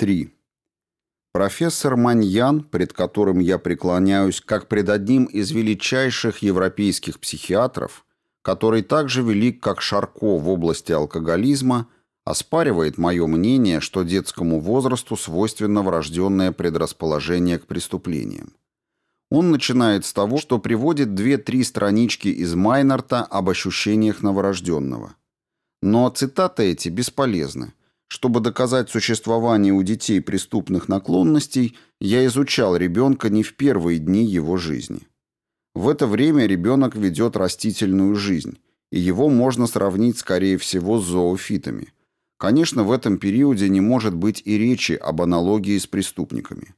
3. Профессор Маньян, пред которым я преклоняюсь как пред одним из величайших европейских психиатров, который также велик, как Шарко в области алкоголизма, оспаривает мое мнение, что детскому возрасту свойственно врожденное предрасположение к преступлениям. Он начинает с того, что приводит две-три странички из Майнарта об ощущениях новорожденного. Но цитаты эти бесполезны. Чтобы доказать существование у детей преступных наклонностей, я изучал ребенка не в первые дни его жизни. В это время ребенок ведет растительную жизнь, и его можно сравнить, скорее всего, с зоофитами. Конечно, в этом периоде не может быть и речи об аналогии с преступниками.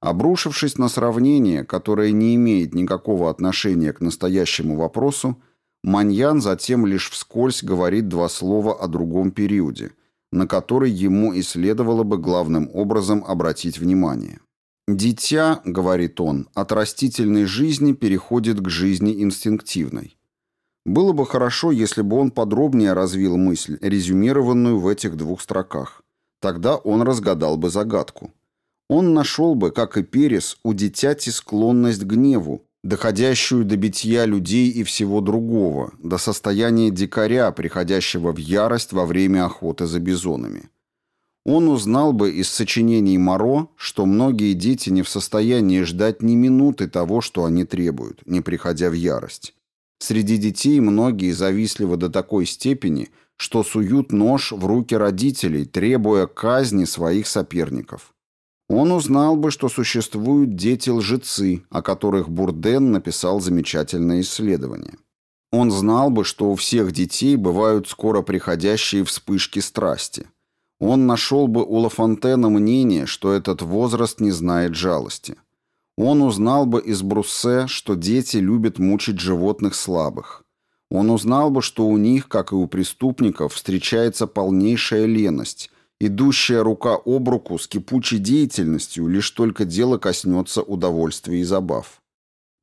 Обрушившись на сравнение, которое не имеет никакого отношения к настоящему вопросу, Маньян затем лишь вскользь говорит два слова о другом периоде – на который ему и следовало бы главным образом обратить внимание. «Дитя, — говорит он, — от растительной жизни переходит к жизни инстинктивной. Было бы хорошо, если бы он подробнее развил мысль, резюмированную в этих двух строках. Тогда он разгадал бы загадку. Он нашел бы, как и Перес, у дитяти склонность к гневу, доходящую до битья людей и всего другого, до состояния дикаря, приходящего в ярость во время охоты за бизонами. Он узнал бы из сочинений Моро, что многие дети не в состоянии ждать ни минуты того, что они требуют, не приходя в ярость. Среди детей многие завистливы до такой степени, что суют нож в руки родителей, требуя казни своих соперников. Он узнал бы, что существуют дети-лжецы, о которых Бурден написал замечательное исследование. Он знал бы, что у всех детей бывают скоро приходящие вспышки страсти. Он нашел бы у Лафонтена мнение, что этот возраст не знает жалости. Он узнал бы из Бруссе, что дети любят мучить животных слабых. Он узнал бы, что у них, как и у преступников, встречается полнейшая леность, идущая рука об руку с кипучей деятельностью, лишь только дело коснется удовольствия и забав.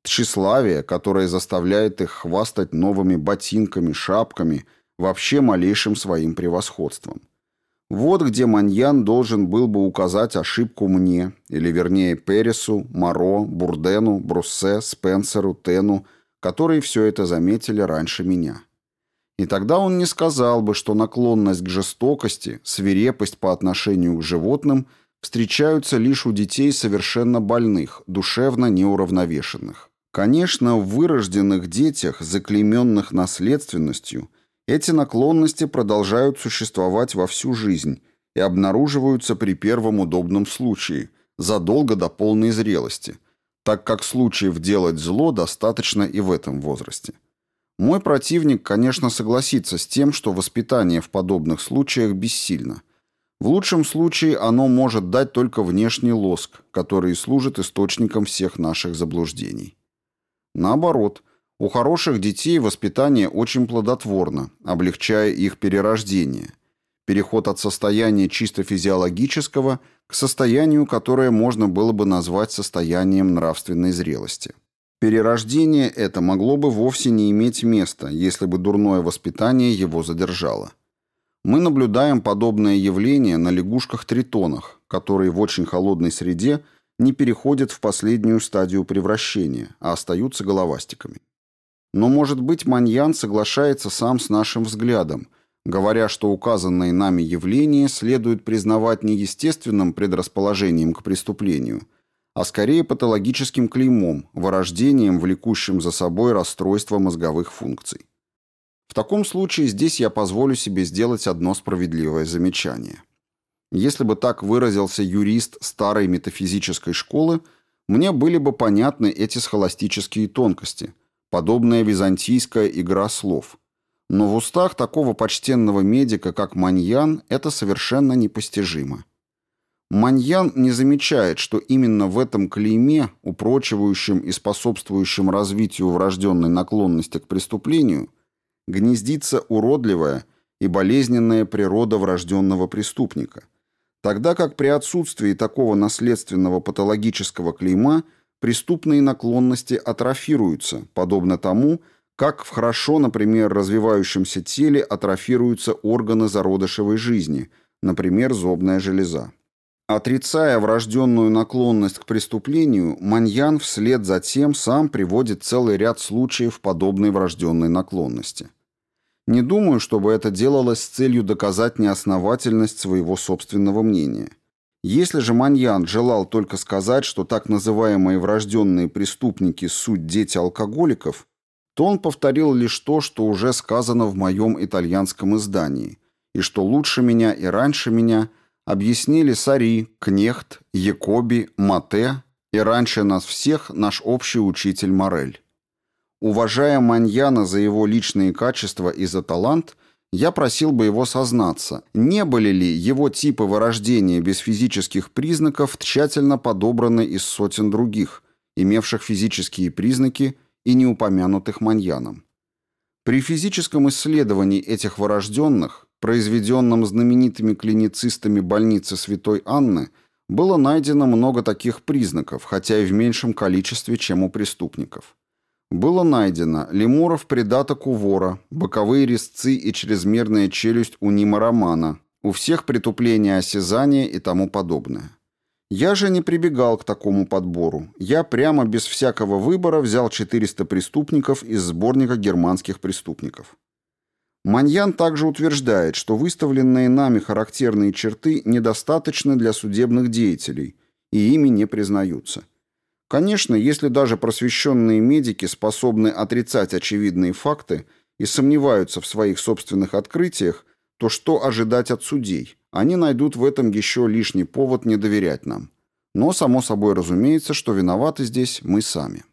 Тщеславие, которое заставляет их хвастать новыми ботинками, шапками, вообще малейшим своим превосходством. Вот где Маньян должен был бы указать ошибку мне, или вернее Пересу, Моро, Бурдену, Бруссе, Спенсеру, Тену, которые все это заметили раньше меня. И тогда он не сказал бы, что наклонность к жестокости, свирепость по отношению к животным встречаются лишь у детей совершенно больных, душевно неуравновешенных. Конечно, в вырожденных детях, заклейменных наследственностью, эти наклонности продолжают существовать во всю жизнь и обнаруживаются при первом удобном случае, задолго до полной зрелости, так как случаев делать зло достаточно и в этом возрасте. Мой противник, конечно, согласится с тем, что воспитание в подобных случаях бессильно. В лучшем случае оно может дать только внешний лоск, который служит источником всех наших заблуждений. Наоборот, у хороших детей воспитание очень плодотворно, облегчая их перерождение. Переход от состояния чисто физиологического к состоянию, которое можно было бы назвать состоянием нравственной зрелости. Перерождение это могло бы вовсе не иметь места, если бы дурное воспитание его задержало. Мы наблюдаем подобное явление на лягушках-тритонах, которые в очень холодной среде не переходят в последнюю стадию превращения, а остаются головастиками. Но, может быть, Маньян соглашается сам с нашим взглядом, говоря, что указанные нами явления следует признавать не естественным предрасположением к преступлению – а скорее патологическим клеймом, вырождением, влекущим за собой расстройство мозговых функций. В таком случае здесь я позволю себе сделать одно справедливое замечание. Если бы так выразился юрист старой метафизической школы, мне были бы понятны эти схоластические тонкости, подобная византийская игра слов. Но в устах такого почтенного медика, как Маньян, это совершенно непостижимо. Маньян не замечает, что именно в этом клейме, упрочивающем и способствующем развитию врожденной наклонности к преступлению, гнездится уродливая и болезненная природа врожденного преступника, тогда как при отсутствии такого наследственного патологического клейма преступные наклонности атрофируются, подобно тому, как в хорошо, например, развивающемся теле атрофируются органы зародышевой жизни, например, зобная железа. Отрицая врожденную наклонность к преступлению, Маньян вслед за тем сам приводит целый ряд случаев подобной врожденной наклонности. Не думаю, чтобы это делалось с целью доказать неосновательность своего собственного мнения. Если же Маньян желал только сказать, что так называемые врожденные преступники – суть дети алкоголиков, то он повторил лишь то, что уже сказано в моем итальянском издании, и что лучше меня и раньше меня – объяснили Сари, Кнехт, Якоби, Мате и раньше нас всех наш общий учитель Морель. Уважая Маньяна за его личные качества и за талант, я просил бы его сознаться, не были ли его типы вырождения без физических признаков тщательно подобраны из сотен других, имевших физические признаки и не упомянутых Маньяном. При физическом исследовании этих вырожденных произведенном знаменитыми клиницистами больницы Святой Анны, было найдено много таких признаков, хотя и в меньшем количестве, чем у преступников. Было найдено лемуров придаток у вора, боковые резцы и чрезмерная челюсть у Нима Романа, у всех притупление осязания и тому подобное. Я же не прибегал к такому подбору. Я прямо без всякого выбора взял 400 преступников из сборника германских преступников. Маньян также утверждает, что выставленные нами характерные черты недостаточны для судебных деятелей и ими не признаются. Конечно, если даже просвещенные медики способны отрицать очевидные факты и сомневаются в своих собственных открытиях, то что ожидать от судей? Они найдут в этом еще лишний повод не доверять нам. Но, само собой разумеется, что виноваты здесь мы сами.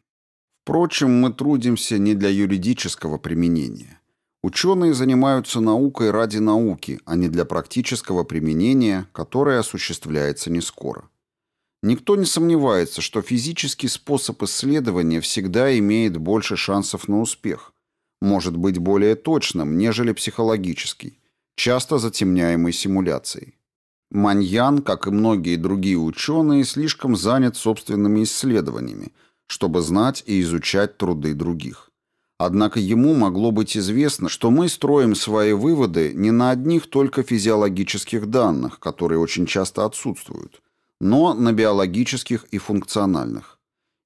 Впрочем, мы трудимся не для юридического применения. Ученые занимаются наукой ради науки, а не для практического применения, которое осуществляется не скоро. Никто не сомневается, что физический способ исследования всегда имеет больше шансов на успех, может быть более точным, нежели психологический, часто затемняемый симуляцией. Маньян, как и многие другие ученые, слишком занят собственными исследованиями, чтобы знать и изучать труды других. Однако ему могло быть известно, что мы строим свои выводы не на одних только физиологических данных, которые очень часто отсутствуют, но на биологических и функциональных.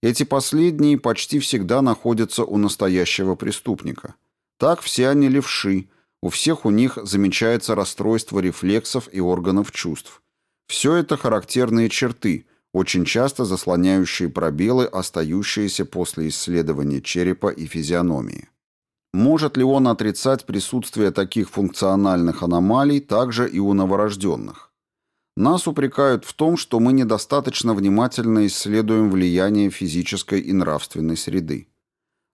Эти последние почти всегда находятся у настоящего преступника. Так все они левши, у всех у них замечается расстройство рефлексов и органов чувств. Все это характерные черты – очень часто заслоняющие пробелы, остающиеся после исследования черепа и физиономии. Может ли он отрицать присутствие таких функциональных аномалий также и у новорожденных? Нас упрекают в том, что мы недостаточно внимательно исследуем влияние физической и нравственной среды.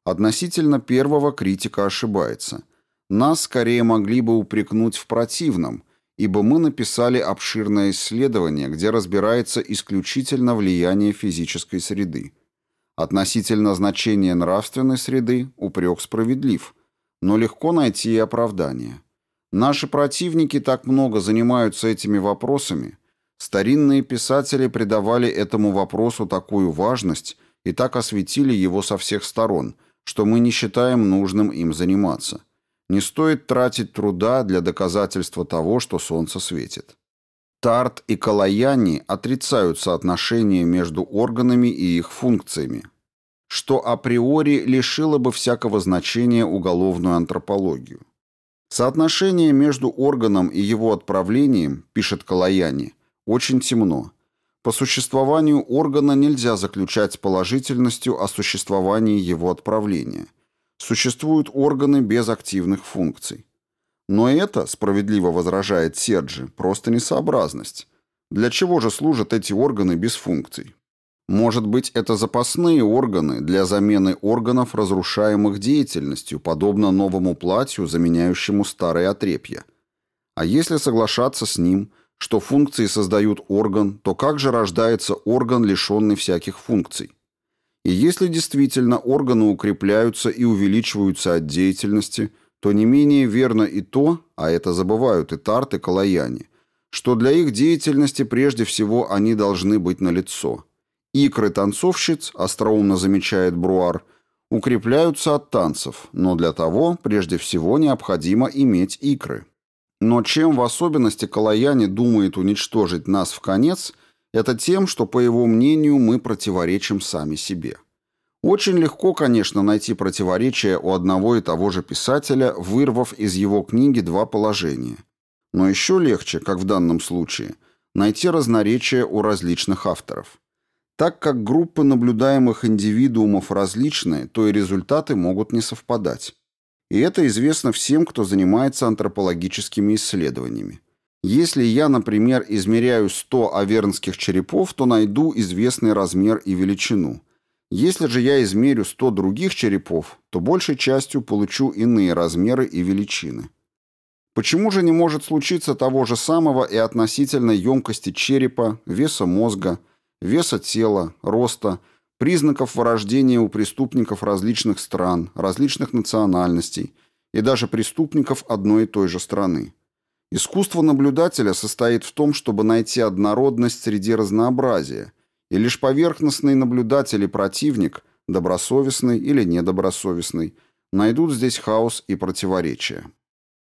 Относительно первого критика ошибается. Нас скорее могли бы упрекнуть в противном, ибо мы написали обширное исследование, где разбирается исключительно влияние физической среды. Относительно значения нравственной среды упрек справедлив, но легко найти и оправдание. Наши противники так много занимаются этими вопросами. Старинные писатели придавали этому вопросу такую важность и так осветили его со всех сторон, что мы не считаем нужным им заниматься. Не стоит тратить труда для доказательства того, что солнце светит. Тарт и Калаяни отрицают соотношение между органами и их функциями, что априори лишило бы всякого значения уголовную антропологию. Соотношение между органом и его отправлением, пишет Калаяни, очень темно. По существованию органа нельзя заключать с положительностью о существовании его отправления – Существуют органы без активных функций. Но это, справедливо возражает Серджи, просто несообразность. Для чего же служат эти органы без функций? Может быть, это запасные органы для замены органов, разрушаемых деятельностью, подобно новому платью, заменяющему старые отрепья. А если соглашаться с ним, что функции создают орган, то как же рождается орган, лишенный всяких функций? И если действительно органы укрепляются и увеличиваются от деятельности, то не менее верно и то, а это забывают и тарты, и калаяне, что для их деятельности прежде всего они должны быть налицо. Икры танцовщиц, остроумно замечает Бруар, укрепляются от танцев, но для того прежде всего необходимо иметь икры. Но чем в особенности Калаяне думает уничтожить нас в конец, Это тем, что, по его мнению, мы противоречим сами себе. Очень легко, конечно, найти противоречие у одного и того же писателя, вырвав из его книги два положения. Но еще легче, как в данном случае, найти разноречия у различных авторов. Так как группы наблюдаемых индивидуумов различные, то и результаты могут не совпадать. И это известно всем, кто занимается антропологическими исследованиями. Если я, например, измеряю 100 авернских черепов, то найду известный размер и величину. Если же я измерю 100 других черепов, то большей частью получу иные размеры и величины. Почему же не может случиться того же самого и относительно емкости черепа, веса мозга, веса тела, роста, признаков вырождения у преступников различных стран, различных национальностей и даже преступников одной и той же страны? Искусство наблюдателя состоит в том, чтобы найти однородность среди разнообразия, и лишь поверхностный наблюдатель и противник, добросовестный или недобросовестный, найдут здесь хаос и противоречия.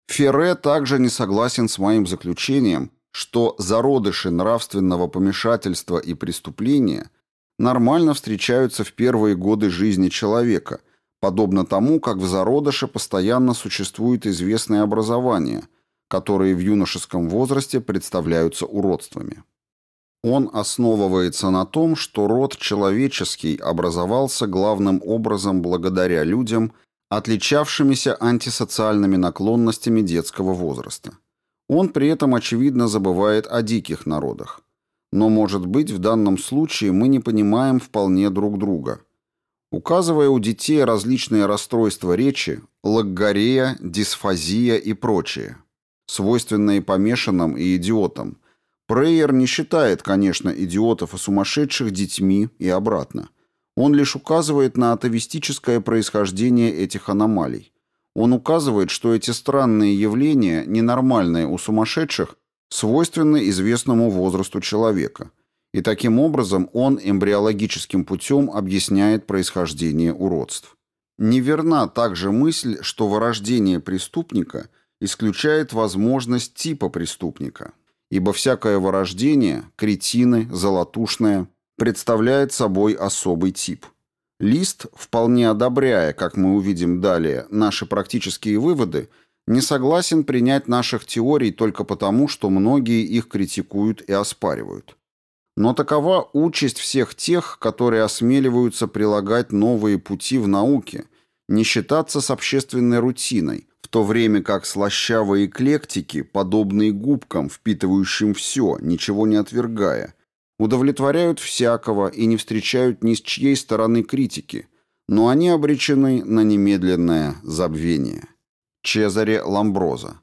Ферре также не согласен с моим заключением, что зародыши нравственного помешательства и преступления нормально встречаются в первые годы жизни человека, подобно тому, как в зародыше постоянно существует известное образование – которые в юношеском возрасте представляются уродствами. Он основывается на том, что род человеческий образовался главным образом благодаря людям, отличавшимися антисоциальными наклонностями детского возраста. Он при этом, очевидно, забывает о диких народах. Но, может быть, в данном случае мы не понимаем вполне друг друга. Указывая у детей различные расстройства речи, логгорея, дисфазия и прочее – свойственные помешанным и идиотам. Прейер не считает, конечно, идиотов и сумасшедших детьми и обратно. Он лишь указывает на атовистическое происхождение этих аномалий. Он указывает, что эти странные явления, ненормальные у сумасшедших, свойственны известному возрасту человека. И таким образом он эмбриологическим путем объясняет происхождение уродств. Неверна также мысль, что вырождение преступника – исключает возможность типа преступника, ибо всякое вырождение, кретины, золотушное, представляет собой особый тип. Лист, вполне одобряя, как мы увидим далее, наши практические выводы, не согласен принять наших теорий только потому, что многие их критикуют и оспаривают. Но такова участь всех тех, которые осмеливаются прилагать новые пути в науке, не считаться с общественной рутиной, в то время как слащавые эклектики, подобные губкам, впитывающим все, ничего не отвергая, удовлетворяют всякого и не встречают ни с чьей стороны критики, но они обречены на немедленное забвение. Чезаре Ламброза